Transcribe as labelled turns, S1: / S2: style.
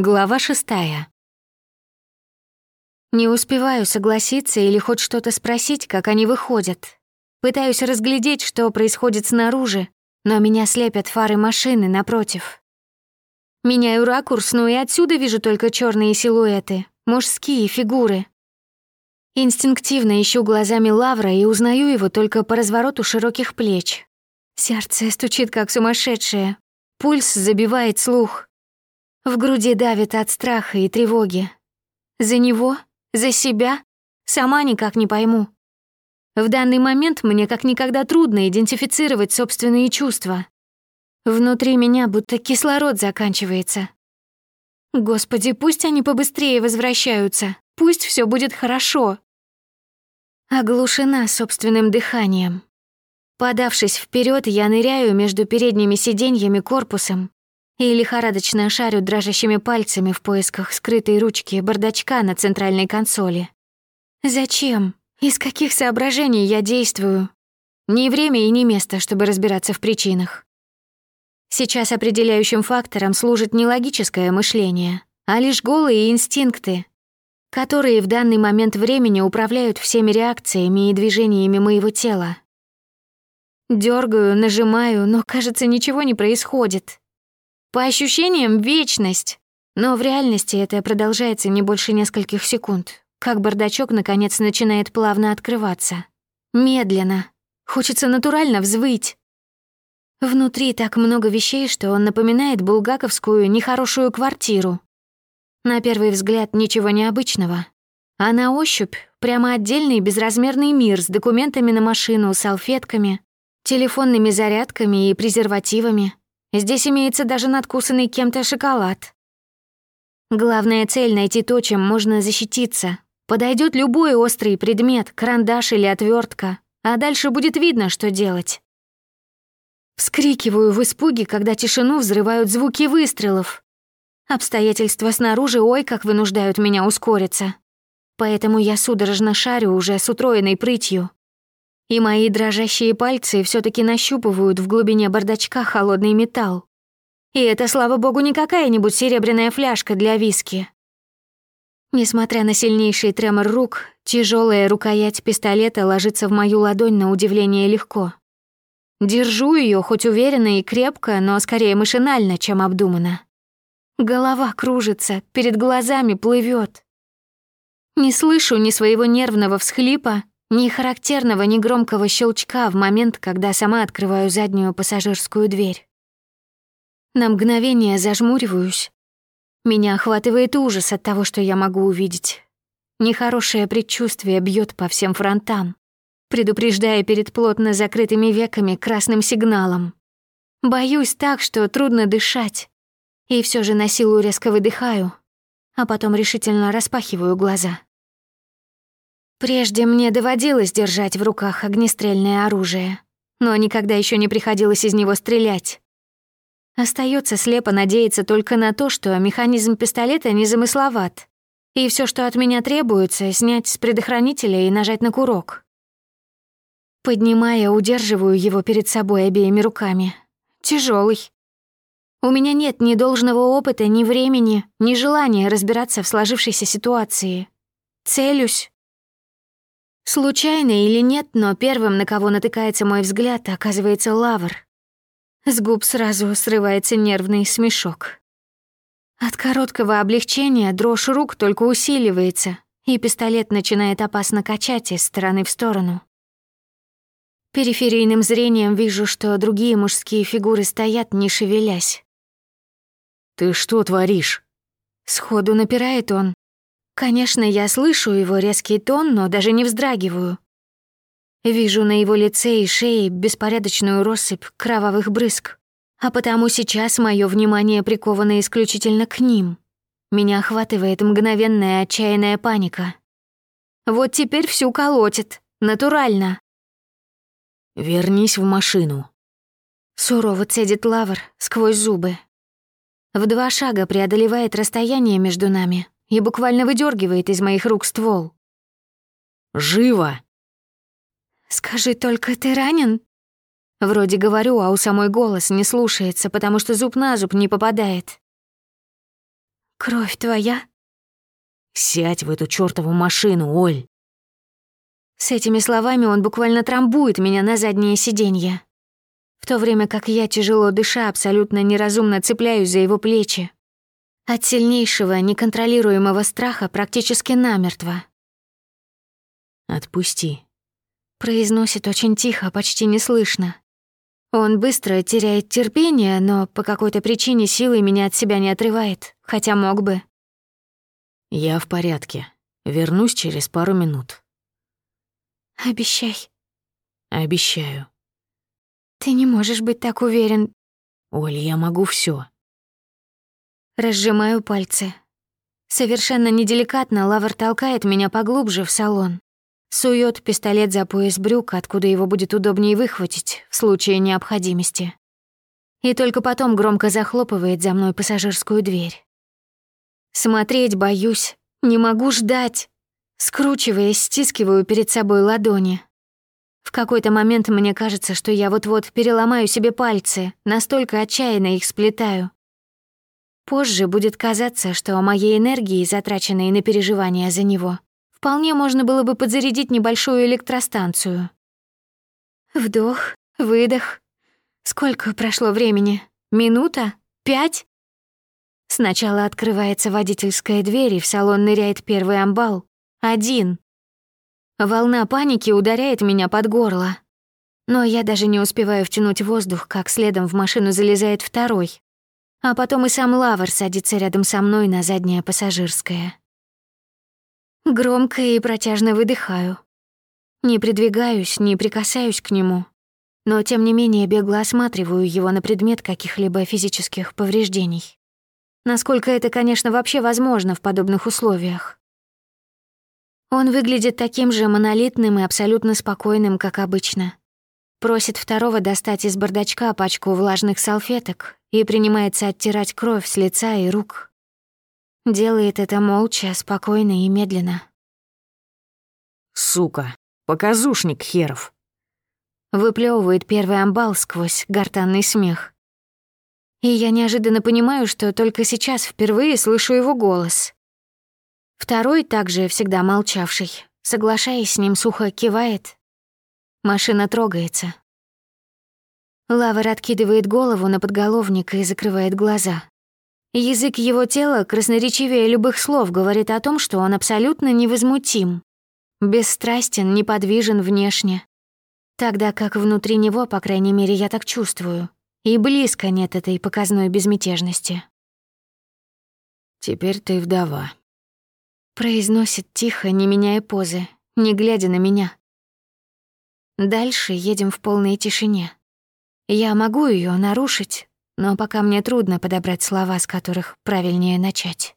S1: Глава шестая. Не успеваю согласиться или хоть что-то спросить, как они выходят. Пытаюсь разглядеть, что происходит снаружи, но меня слепят фары машины напротив. Меняю ракурс, но и отсюда вижу только черные силуэты, мужские фигуры. Инстинктивно ищу глазами Лавра и узнаю его только по развороту широких плеч. Сердце стучит как сумасшедшее, пульс забивает слух. В груди давит от страха и тревоги. За него? За себя? Сама никак не пойму. В данный момент мне как никогда трудно идентифицировать собственные чувства. Внутри меня будто кислород заканчивается. Господи, пусть они побыстрее возвращаются, пусть все будет хорошо. Оглушена собственным дыханием. Подавшись вперед, я ныряю между передними сиденьями корпусом и лихорадочно шарю дрожащими пальцами в поисках скрытой ручки бардачка на центральной консоли. Зачем? Из каких соображений я действую? Ни время и ни место, чтобы разбираться в причинах. Сейчас определяющим фактором служит не логическое мышление, а лишь голые инстинкты, которые в данный момент времени управляют всеми реакциями и движениями моего тела. Дёргаю, нажимаю, но, кажется, ничего не происходит. По ощущениям — вечность. Но в реальности это продолжается не больше нескольких секунд, как бардачок, наконец, начинает плавно открываться. Медленно. Хочется натурально взвыть. Внутри так много вещей, что он напоминает булгаковскую нехорошую квартиру. На первый взгляд ничего необычного. А на ощупь прямо отдельный безразмерный мир с документами на машину, салфетками, телефонными зарядками и презервативами, Здесь имеется даже надкусанный кем-то шоколад. Главная цель — найти то, чем можно защититься. Подойдет любой острый предмет, карандаш или отвертка, а дальше будет видно, что делать. Вскрикиваю в испуге, когда тишину взрывают звуки выстрелов. Обстоятельства снаружи ой как вынуждают меня ускориться. Поэтому я судорожно шарю уже с утроенной прытью, и мои дрожащие пальцы все таки нащупывают в глубине бардачка холодный металл. И это, слава богу, не какая-нибудь серебряная фляжка для виски. Несмотря на сильнейший тремор рук, тяжелая рукоять пистолета ложится в мою ладонь на удивление легко. Держу ее хоть уверенно и крепко, но скорее машинально, чем обдуманно. Голова кружится, перед глазами плывет. Не слышу ни своего нервного всхлипа, ни характерного, ни громкого щелчка в момент, когда сама открываю заднюю пассажирскую дверь. На мгновение зажмуриваюсь. Меня охватывает ужас от того, что я могу увидеть. Нехорошее предчувствие бьет по всем фронтам, предупреждая перед плотно закрытыми веками красным сигналом. Боюсь так, что трудно дышать. И все же на силу резко выдыхаю, а потом решительно распахиваю глаза. Прежде мне доводилось держать в руках огнестрельное оружие, но никогда еще не приходилось из него стрелять. Остается слепо надеяться только на то, что механизм пистолета не замысловат, и все, что от меня требуется, снять с предохранителя и нажать на курок. Поднимая, удерживаю его перед собой обеими руками. Тяжелый. У меня нет ни должного опыта, ни времени, ни желания разбираться в сложившейся ситуации. Целюсь, Случайно или нет, но первым, на кого натыкается мой взгляд, оказывается лавр. С губ сразу срывается нервный смешок. От короткого облегчения дрожь рук только усиливается, и пистолет начинает опасно качать из стороны в сторону. Периферийным зрением вижу, что другие мужские фигуры стоят, не шевелясь.
S2: «Ты что творишь?»
S1: Сходу напирает он, Конечно, я слышу его резкий тон, но даже не вздрагиваю. Вижу на его лице и шее беспорядочную россыпь кровавых брызг, а потому сейчас мое внимание приковано исключительно к ним. Меня охватывает мгновенная отчаянная паника. Вот теперь всю колотит, натурально.
S2: «Вернись в машину», —
S1: сурово цедит Лавр сквозь зубы. В два шага преодолевает расстояние между нами, и буквально выдергивает из моих рук ствол.
S2: «Живо!»
S1: «Скажи только, ты ранен?» Вроде говорю, а у самой голос не слушается, потому что зуб на зуб не попадает. Кровь твоя?
S2: Сядь в эту чёртову машину, Оль.
S1: С этими словами он буквально трамбует меня на заднее сиденье. В то время как я, тяжело дыша, абсолютно неразумно цепляюсь за его плечи. От сильнейшего, неконтролируемого страха практически намертво.
S2: «Отпусти», —
S1: произносит очень тихо, почти неслышно. Он быстро теряет терпение, но по какой-то причине силой меня от себя не отрывает, хотя мог бы.
S2: «Я в порядке. Вернусь через пару минут».
S1: «Обещай».
S2: «Обещаю».
S1: «Ты не можешь быть так уверен».
S2: «Оль, я могу все.
S1: Разжимаю пальцы. Совершенно неделикатно Лавр толкает меня поглубже в салон. Сует пистолет за пояс брюк, откуда его будет удобнее выхватить в случае необходимости. И только потом громко захлопывает за мной пассажирскую дверь. Смотреть боюсь, не могу ждать. Скручиваясь, стискиваю перед собой ладони. В какой-то момент мне кажется, что я вот-вот переломаю себе пальцы, настолько отчаянно их сплетаю. Позже будет казаться, что о моей энергии, затраченной на переживания за него, Вполне можно было бы подзарядить небольшую электростанцию. Вдох, выдох. Сколько прошло времени? Минута? Пять? Сначала открывается водительская дверь, и в салон ныряет первый амбал. Один. Волна паники ударяет меня под горло. Но я даже не успеваю втянуть воздух, как следом в машину залезает второй. А потом и сам Лавр садится рядом со мной на заднее пассажирское. Громко и протяжно выдыхаю. Не придвигаюсь, не прикасаюсь к нему, но тем не менее бегло осматриваю его на предмет каких-либо физических повреждений. Насколько это, конечно, вообще возможно в подобных условиях. Он выглядит таким же монолитным и абсолютно спокойным, как обычно. Просит второго достать из бардачка пачку влажных салфеток и принимается оттирать кровь с лица и рук, Делает это молча, спокойно и медленно.
S2: «Сука, показушник херов!»
S1: Выплевывает первый амбал сквозь гортанный смех. И я неожиданно понимаю, что только сейчас впервые слышу его голос. Второй, также всегда молчавший, соглашаясь с ним, сухо кивает. Машина трогается. Лавр откидывает голову на подголовник и закрывает глаза. Язык его тела, красноречивее любых слов, говорит о том, что он абсолютно невозмутим, бесстрастен, неподвижен внешне. Тогда как внутри него, по крайней мере, я так чувствую, и близко нет этой показной безмятежности.
S2: «Теперь ты вдова», —
S1: произносит тихо, не меняя позы, не глядя на меня. Дальше едем в полной тишине. Я могу ее нарушить, но пока мне трудно подобрать слова, с которых правильнее начать.